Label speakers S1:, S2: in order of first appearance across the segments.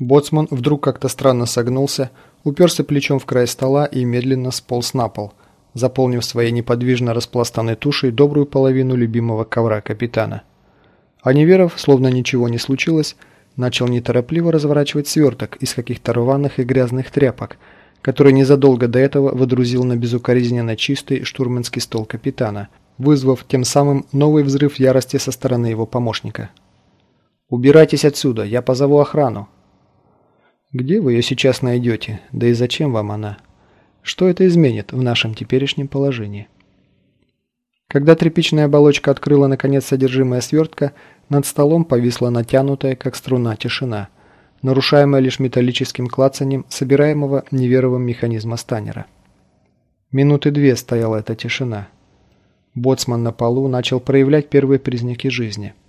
S1: Боцман вдруг как-то странно согнулся, уперся плечом в край стола и медленно сполз на пол, заполнив своей неподвижно распластанной тушей добрую половину любимого ковра капитана. А Неверов, словно ничего не случилось, начал неторопливо разворачивать сверток из каких-то рваных и грязных тряпок, который незадолго до этого выдрузил на безукоризненно чистый штурманский стол капитана, вызвав тем самым новый взрыв ярости со стороны его помощника. «Убирайтесь отсюда, я позову охрану», где вы ее сейчас найдете? Да и зачем вам она? Что это изменит в нашем теперешнем положении? Когда тряпичная оболочка открыла наконец содержимое свертка, над столом повисла натянутая, как струна, тишина, нарушаемая лишь металлическим клацанием собираемого неверовым механизма станера. Минуты две стояла эта тишина. Боцман на полу начал проявлять первые признаки жизни –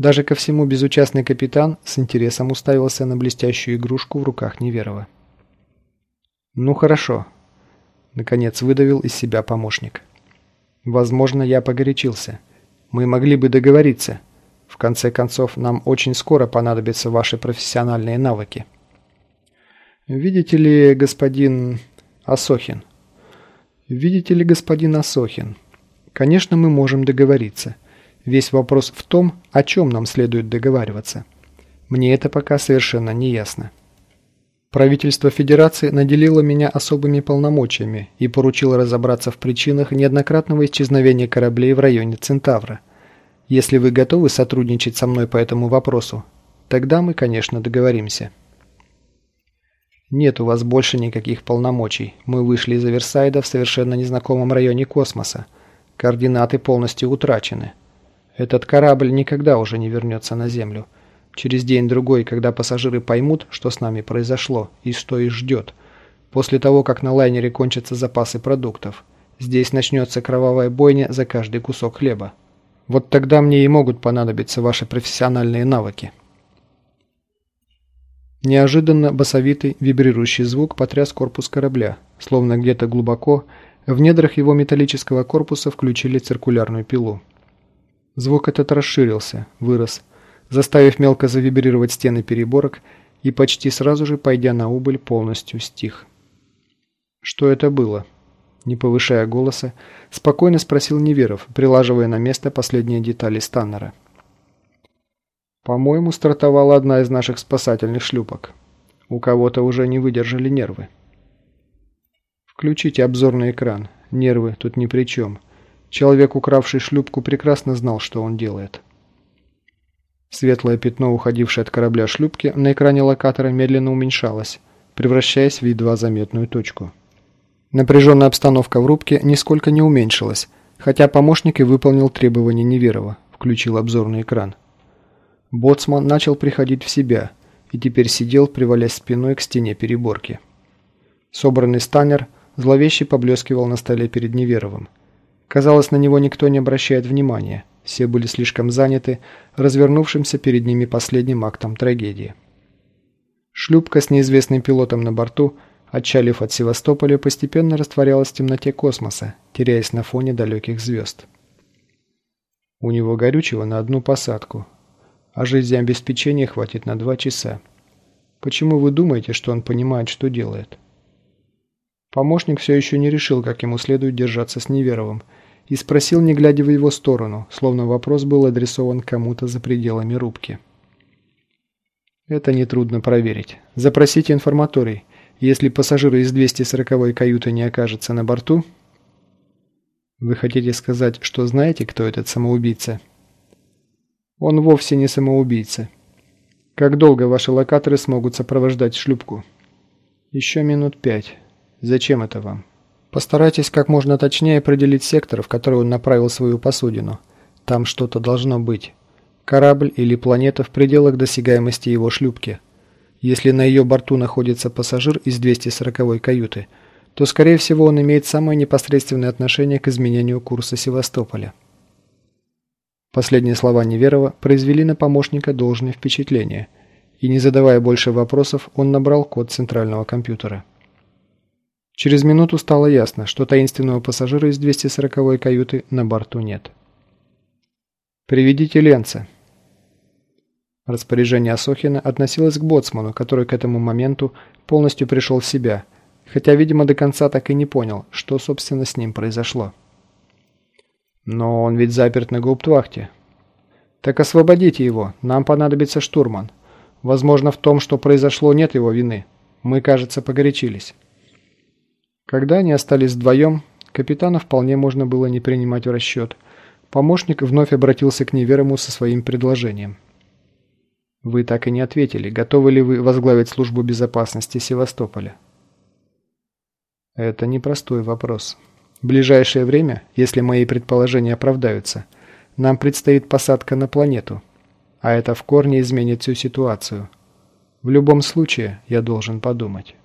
S1: даже ко всему безучастный капитан с интересом уставился на блестящую игрушку в руках Неверова. «Ну хорошо», — наконец выдавил из себя помощник. «Возможно, я погорячился. Мы могли бы договориться. В конце концов, нам очень скоро понадобятся ваши профессиональные навыки». «Видите ли, господин Асохин?» «Видите ли, господин Асохин? Конечно, мы можем договориться». Весь вопрос в том, о чем нам следует договариваться. Мне это пока совершенно не ясно. Правительство Федерации наделило меня особыми полномочиями и поручило разобраться в причинах неоднократного исчезновения кораблей в районе Центавра. Если вы готовы сотрудничать со мной по этому вопросу, тогда мы, конечно, договоримся. Нет у вас больше никаких полномочий. Мы вышли из Аверсайда в совершенно незнакомом районе космоса. Координаты полностью утрачены. Этот корабль никогда уже не вернется на Землю. Через день-другой, когда пассажиры поймут, что с нами произошло и что их ждет. После того, как на лайнере кончатся запасы продуктов. Здесь начнется кровавая бойня за каждый кусок хлеба. Вот тогда мне и могут понадобиться ваши профессиональные навыки. Неожиданно басовитый вибрирующий звук потряс корпус корабля, словно где-то глубоко в недрах его металлического корпуса включили циркулярную пилу. Звук этот расширился, вырос, заставив мелко завибрировать стены переборок и почти сразу же, пойдя на убыль, полностью стих. «Что это было?» Не повышая голоса, спокойно спросил Неверов, прилаживая на место последние детали Станнера. «По-моему, стартовала одна из наших спасательных шлюпок. У кого-то уже не выдержали нервы». «Включите обзорный экран. Нервы тут ни при чем. Человек, укравший шлюпку, прекрасно знал, что он делает. Светлое пятно, уходившее от корабля шлюпки, на экране локатора медленно уменьшалось, превращаясь в едва заметную точку. Напряженная обстановка в рубке нисколько не уменьшилась, хотя помощник и выполнил требования Неверова, включил обзорный экран. Боцман начал приходить в себя и теперь сидел, привалясь спиной к стене переборки. Собранный станер зловеще поблескивал на столе перед Неверовым. Казалось, на него никто не обращает внимания. Все были слишком заняты развернувшимся перед ними последним актом трагедии. Шлюпка с неизвестным пилотом на борту, отчалив от Севастополя, постепенно растворялась в темноте космоса, теряясь на фоне далеких звезд. У него горючего на одну посадку, а жизнеобеспечения хватит на два часа. Почему вы думаете, что он понимает, что делает? Помощник все еще не решил, как ему следует держаться с Неверовым, и спросил, не глядя в его сторону, словно вопрос был адресован кому-то за пределами рубки. Это нетрудно проверить. Запросите информаторий. Если пассажиры из 240-й каюты не окажется на борту... Вы хотите сказать, что знаете, кто этот самоубийца? Он вовсе не самоубийца. Как долго ваши локаторы смогут сопровождать шлюпку? Еще минут пять. Зачем это вам? Постарайтесь как можно точнее определить сектор, в который он направил свою посудину. Там что-то должно быть. Корабль или планета в пределах досягаемости его шлюпки. Если на ее борту находится пассажир из 240-й каюты, то, скорее всего, он имеет самое непосредственное отношение к изменению курса Севастополя. Последние слова Неверова произвели на помощника должное впечатление, и, не задавая больше вопросов, он набрал код центрального компьютера. Через минуту стало ясно, что таинственного пассажира из 240-й каюты на борту нет. «Приведите Ленца». Распоряжение Асохина относилось к боцману, который к этому моменту полностью пришел в себя, хотя, видимо, до конца так и не понял, что, собственно, с ним произошло. «Но он ведь заперт на гауптвахте». «Так освободите его, нам понадобится штурман. Возможно, в том, что произошло, нет его вины. Мы, кажется, погорячились». Когда они остались вдвоем, капитана вполне можно было не принимать в расчет. Помощник вновь обратился к Неверому со своим предложением. «Вы так и не ответили, готовы ли вы возглавить службу безопасности Севастополя?» «Это непростой вопрос. В ближайшее время, если мои предположения оправдаются, нам предстоит посадка на планету, а это в корне изменит всю ситуацию. В любом случае, я должен подумать».